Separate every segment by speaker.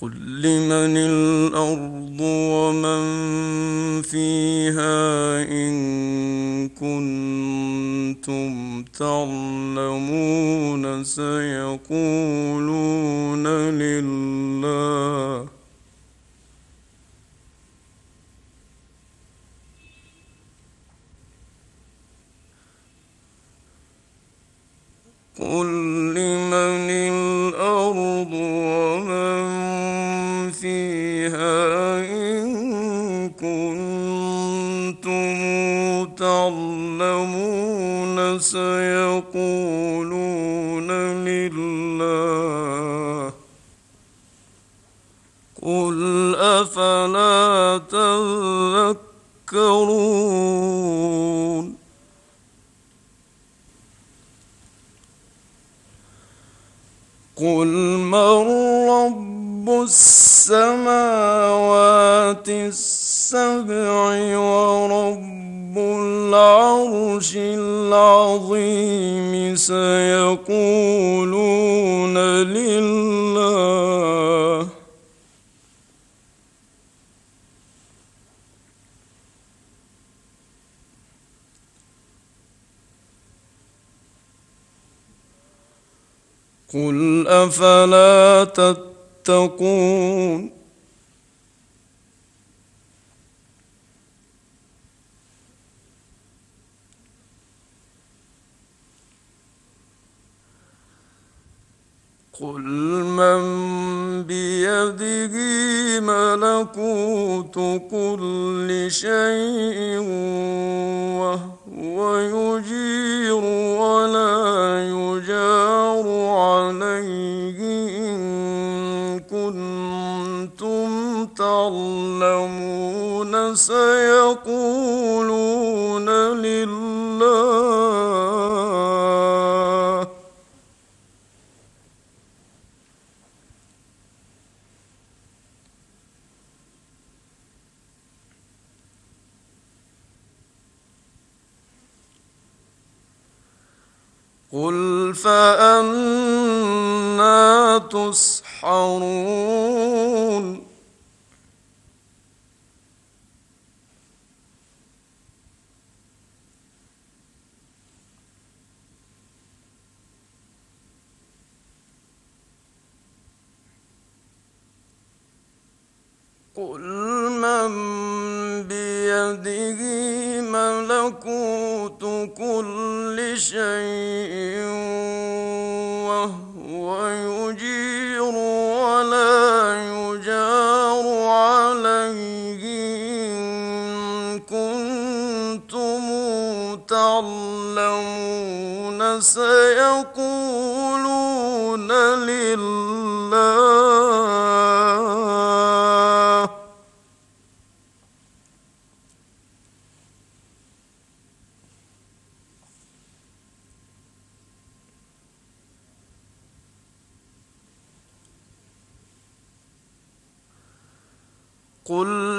Speaker 1: قل لمن الأرض ومن فيها إن كنتم تعلمون سيقولون لله. قل لمن الأرض ومن إن كنتم تعلمون سيقولون لله قل أفلا تذكرون قل من رب السماوات السبع ورب العرش العظيم سيقولون لله. قل أفلا تتقون قل من بيده ملكوت كل شيء وهو يجير ولا يجار عليه إن كنتم تعلمون سيقولون لله. قل فأنا تسحرون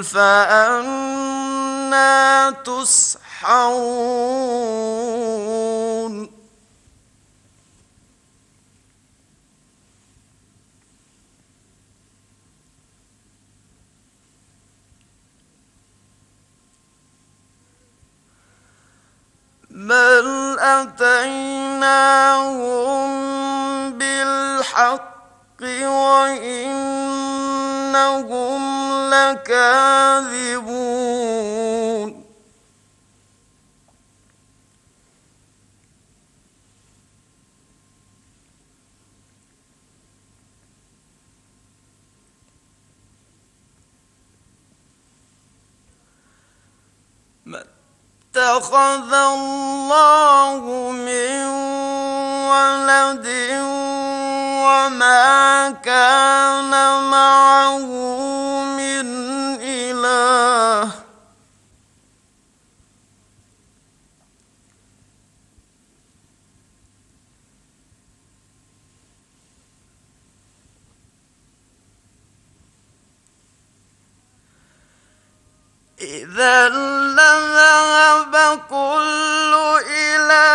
Speaker 1: فأنا تسحرون. بل أتيناهم بالحق وإنهم لكاذبون. اتخذ الله من ولد وما كان معه من إله إذا لذهب كل إله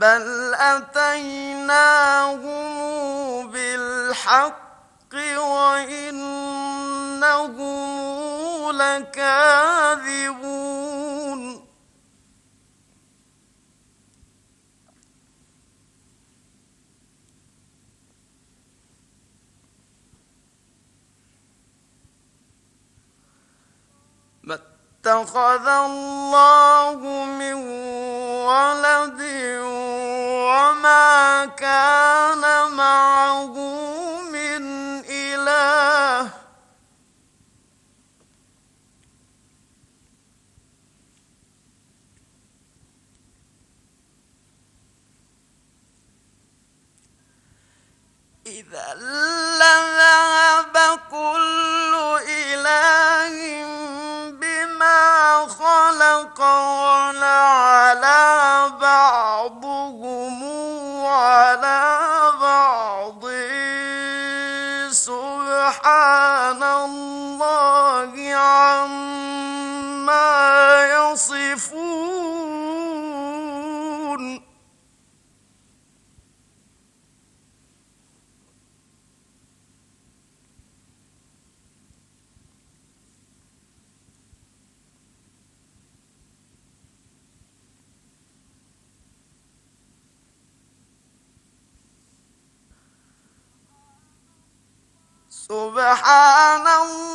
Speaker 1: بل أتيناهم بالحق وإنهم لكاذبون اتخذ الله من ولد وما كان معه من إله. إذا سبحان الله.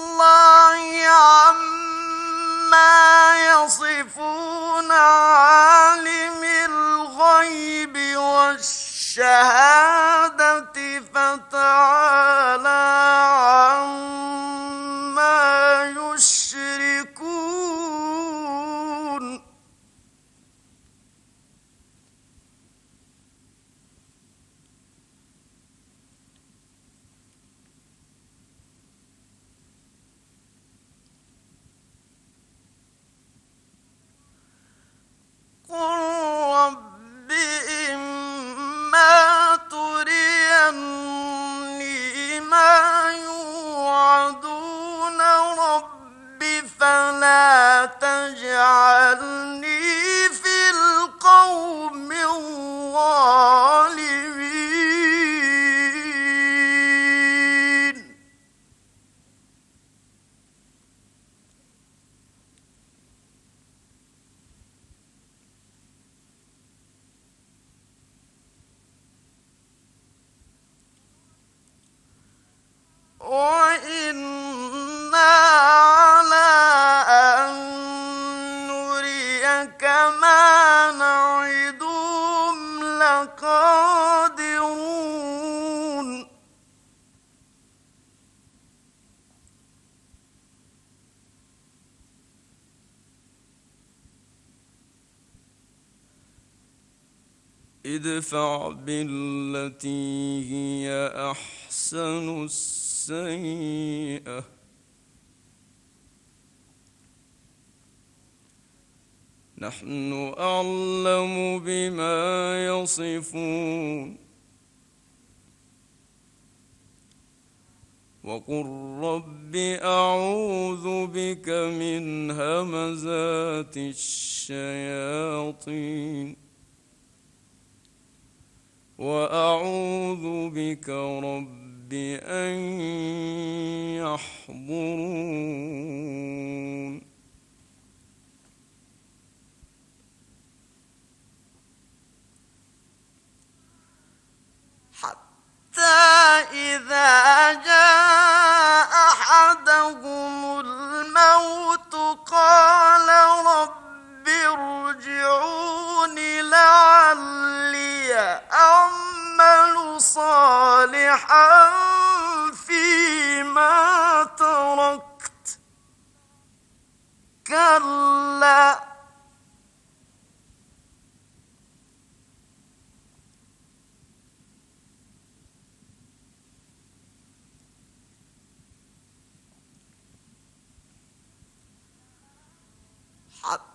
Speaker 1: ادفع بالتي هي أحسن السيئة. نحن أعلم بما يصفون. وقل رب أعوذ بك من همزات الشياطين. وأعوذ بك رب أن يحضرون. حتى إذا جاء أحدهم الموت قال رب رب ارجعون لعلي أعمل صالحا فيما تركت. كلا. حتى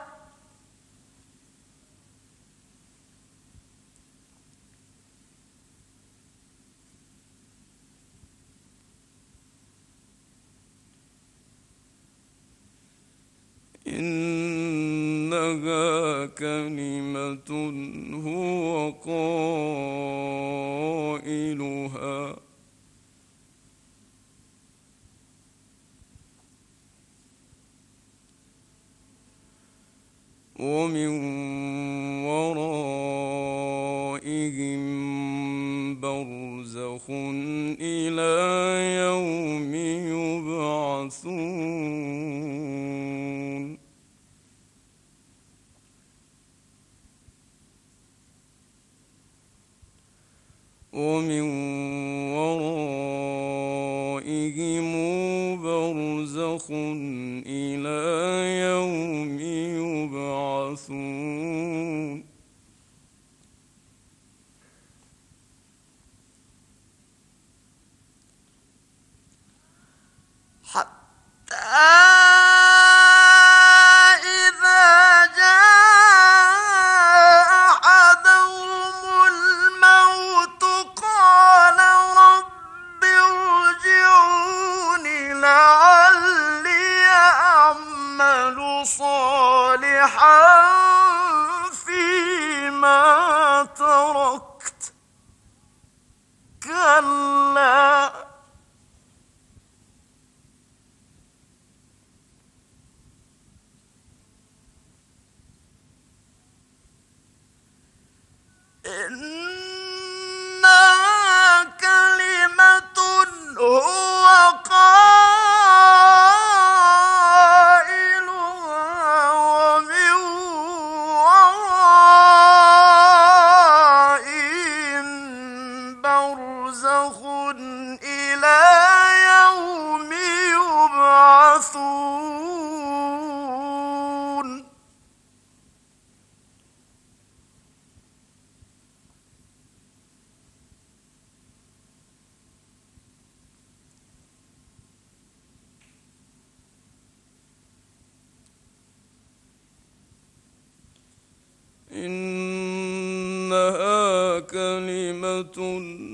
Speaker 1: إنها كلمة هو قائلها. ومن ورائهم برزخ إلى ومن ورائهم برزخ إلى يوم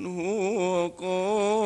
Speaker 1: هو قائلها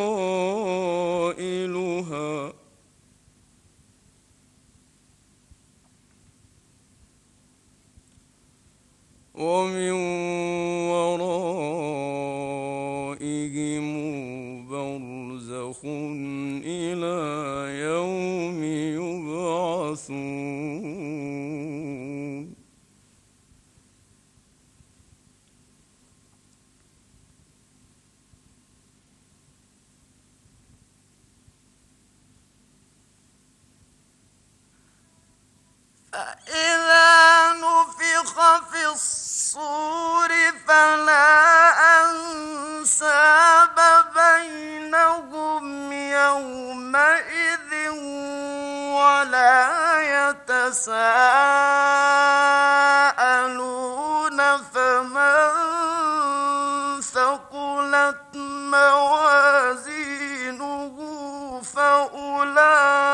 Speaker 1: فأولئك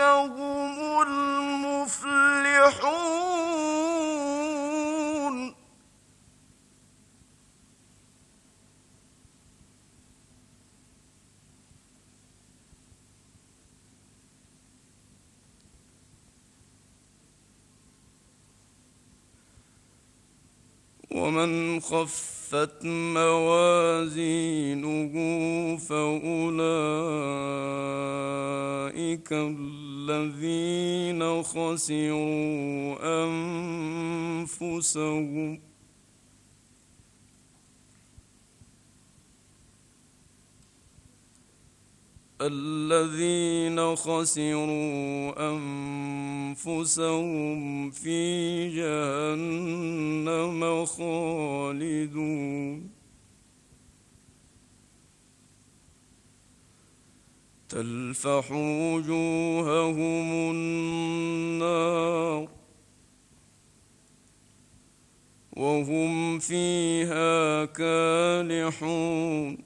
Speaker 1: هم المفلحون. ومن خفت موازينه فأولئك الذين خسروا أنفسهم. الذين خسروا أنفسهم في جهنم خالدون. تلفح وجوههم النار وهم فيها كالحون.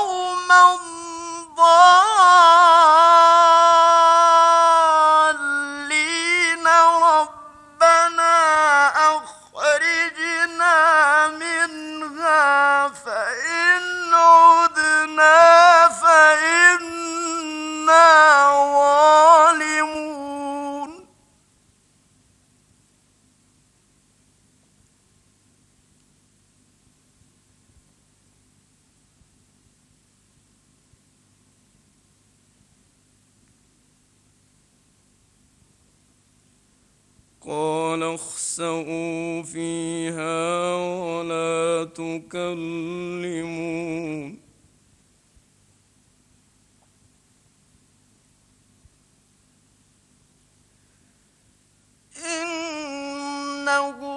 Speaker 2: قوما ضالين إنه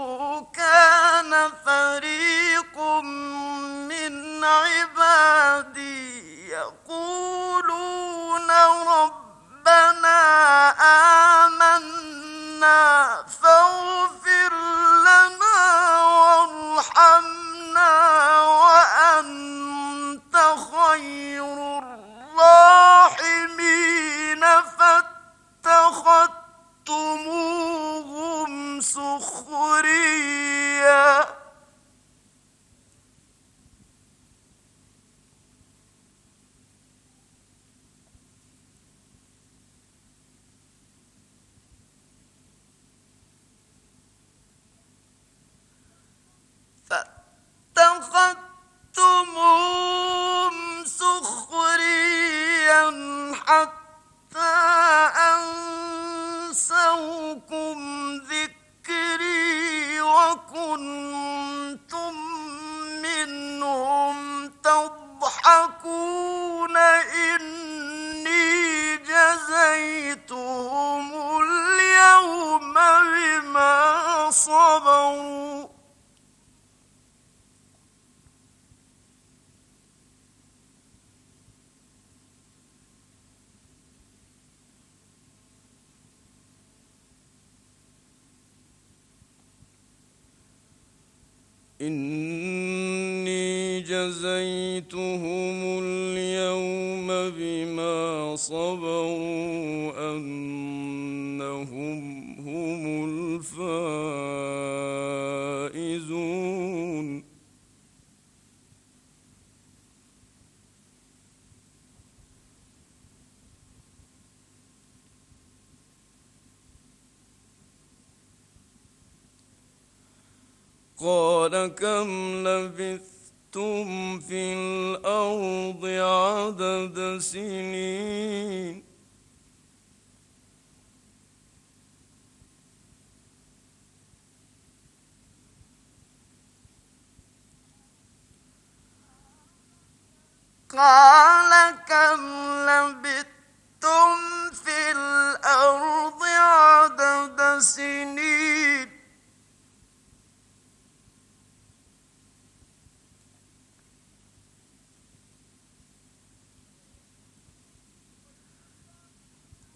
Speaker 2: صبروا.
Speaker 1: إني جزيتهم اليوم بما صبروا هم الفائزون. قال كم لبثتم في الأرض عدد سنين؟
Speaker 2: قال كم لبثتم في الأرض عدد سنين؟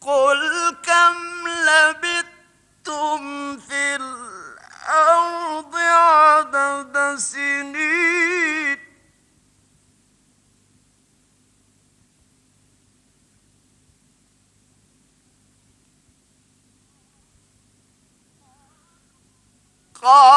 Speaker 2: قل كم لبثتم في الأرض عدد سنين؟ قالوا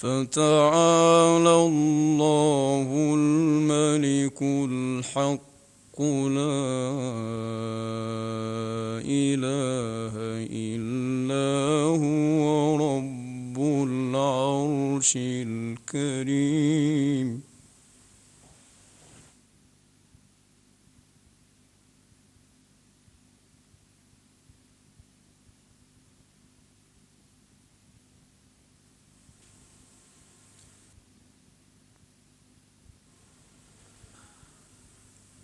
Speaker 1: فتعالى الله الملك الحق لا إله إلا هو رب العرش الكريم.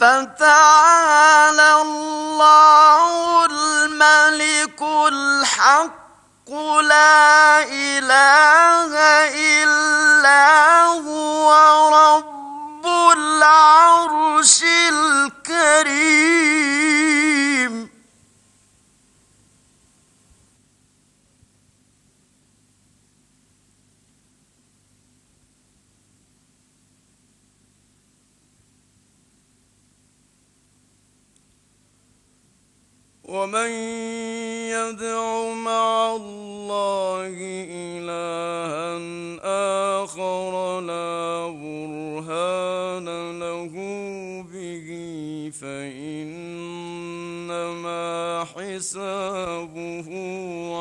Speaker 2: فتعالى الله الملك الحق لا إله إلا هو رب العرش الكريم.
Speaker 1: ومن يدع مع الله إلها آخر لا برهان له به فإنما حسابه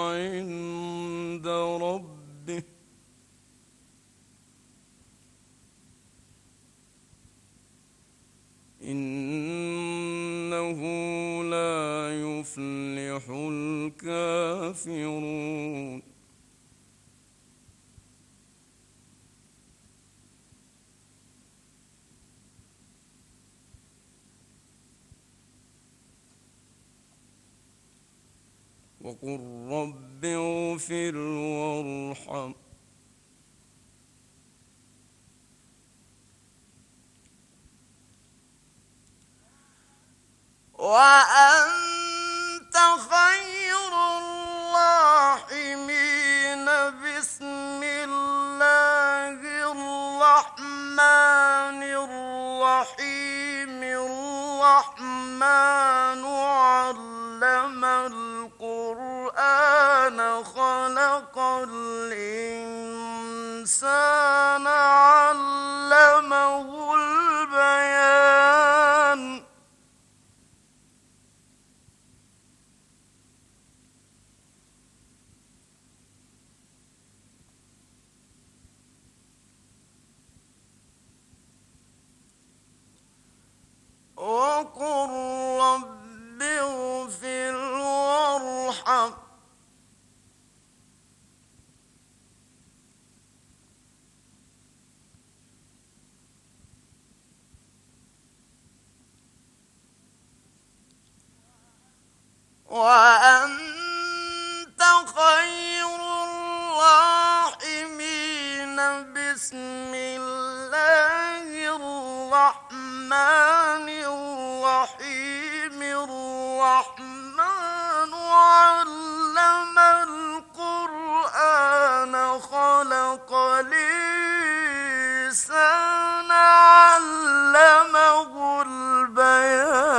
Speaker 1: عند ربه. إنه لا وقل رب اغفر وارحم.
Speaker 2: خلق الإنسان علمه البيان وقل رب اغفر وارحم وأنت خير الراحمين. بسم الله الرحمن الرحيم. الرحمن علم القرآن خلق الإنسان علمه البيان.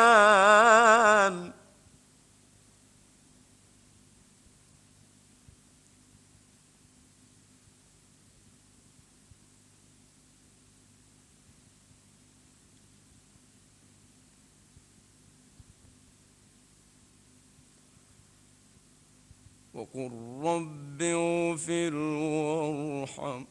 Speaker 1: قل رب اغفر وارحم.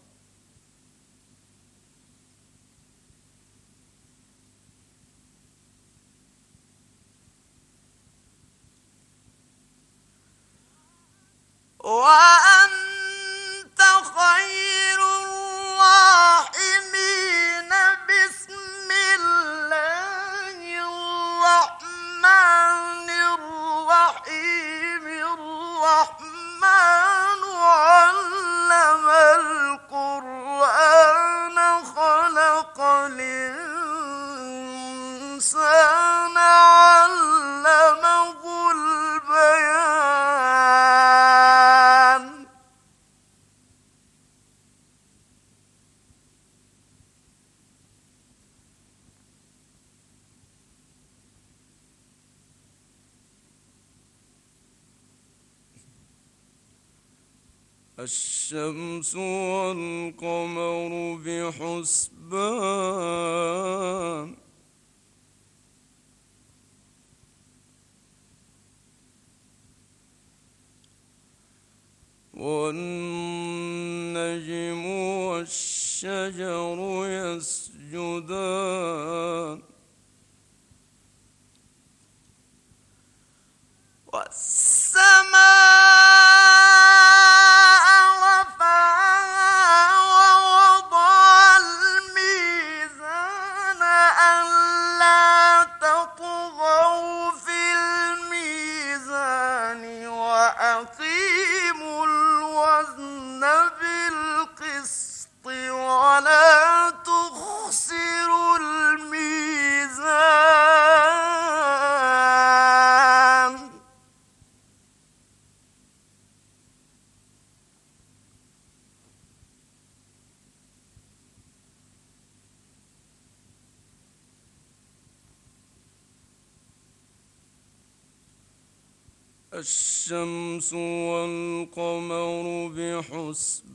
Speaker 2: وأنت خير الراحمين.
Speaker 1: الشمس والقمر
Speaker 2: بحسب
Speaker 1: الشمس والقمر
Speaker 2: بحسن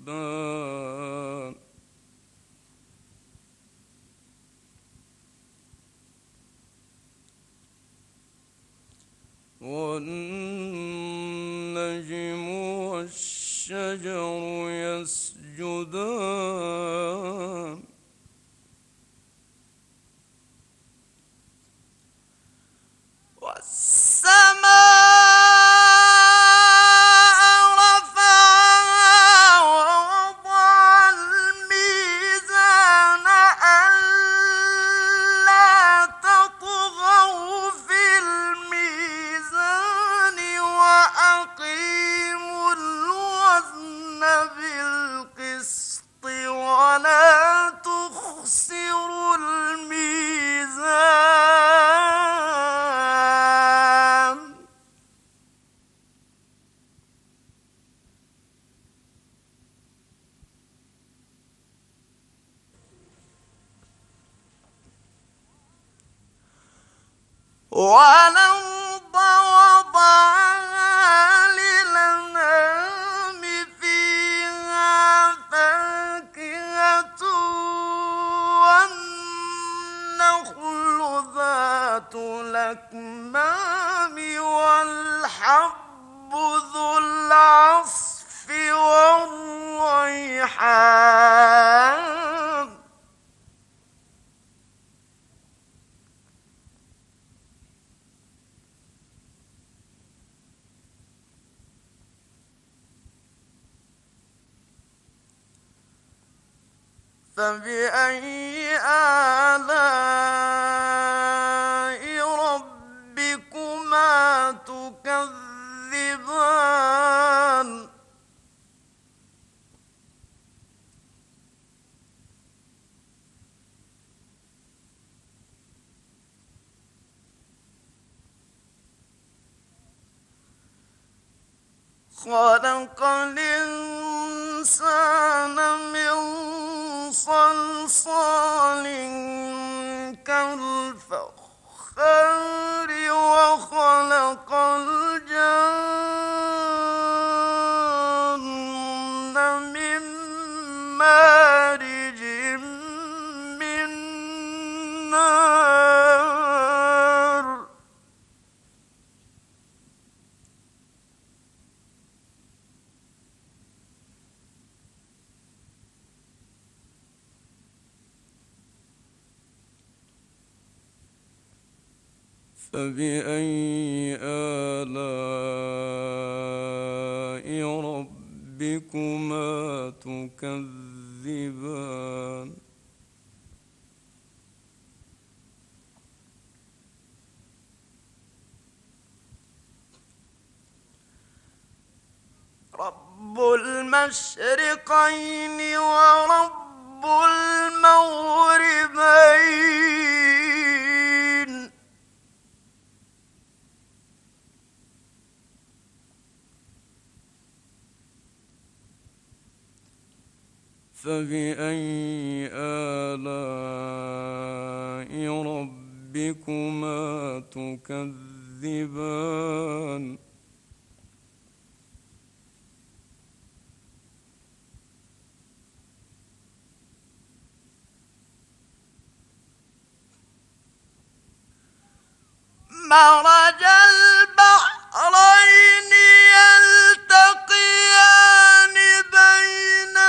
Speaker 2: خلق الإنسان من صلصال المشرقين ورب المغربين.
Speaker 1: فبأي آلاء ربكما تكذبان؟
Speaker 2: البحرين يلتقيان بينهما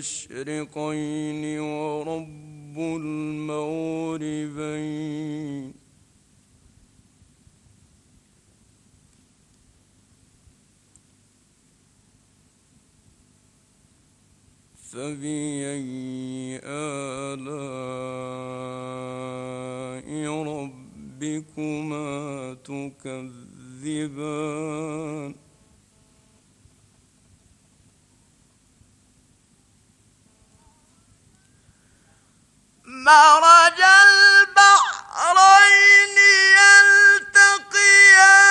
Speaker 1: المشرقين ورب المغربين. فبأي آلاء ربكما تكذبان؟
Speaker 2: مرج البحرين يلتقيان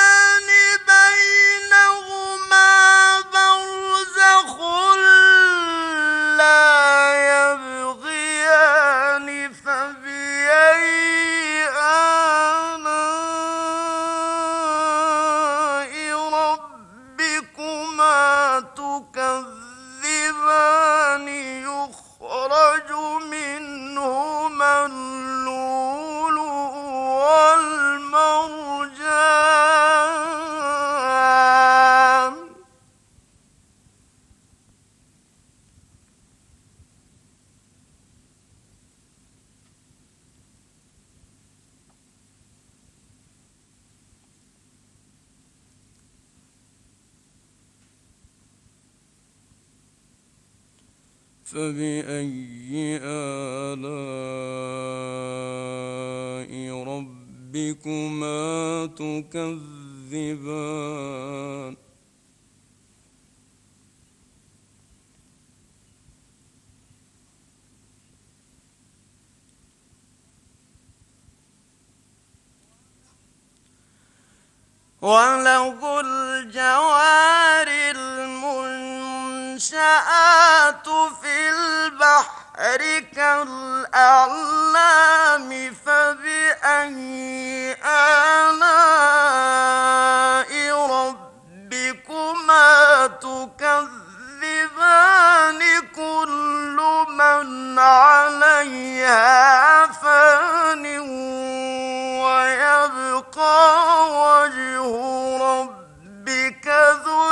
Speaker 2: فبأي آلاء ربكما تكذبان؟ وله الجوار المنشآت في البحر كالأعلام فبأي آلاء ربكما تكذبان؟ كل من عليها فان ويبقى وجه ربك ذو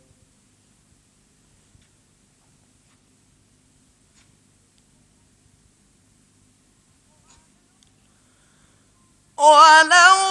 Speaker 2: وله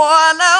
Speaker 2: وله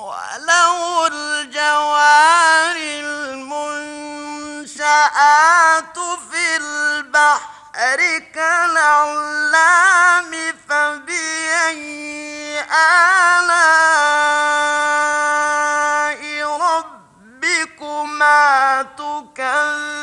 Speaker 2: وله الجوار المنشآت في البحر كالأعلام فبأي آلاء ربكما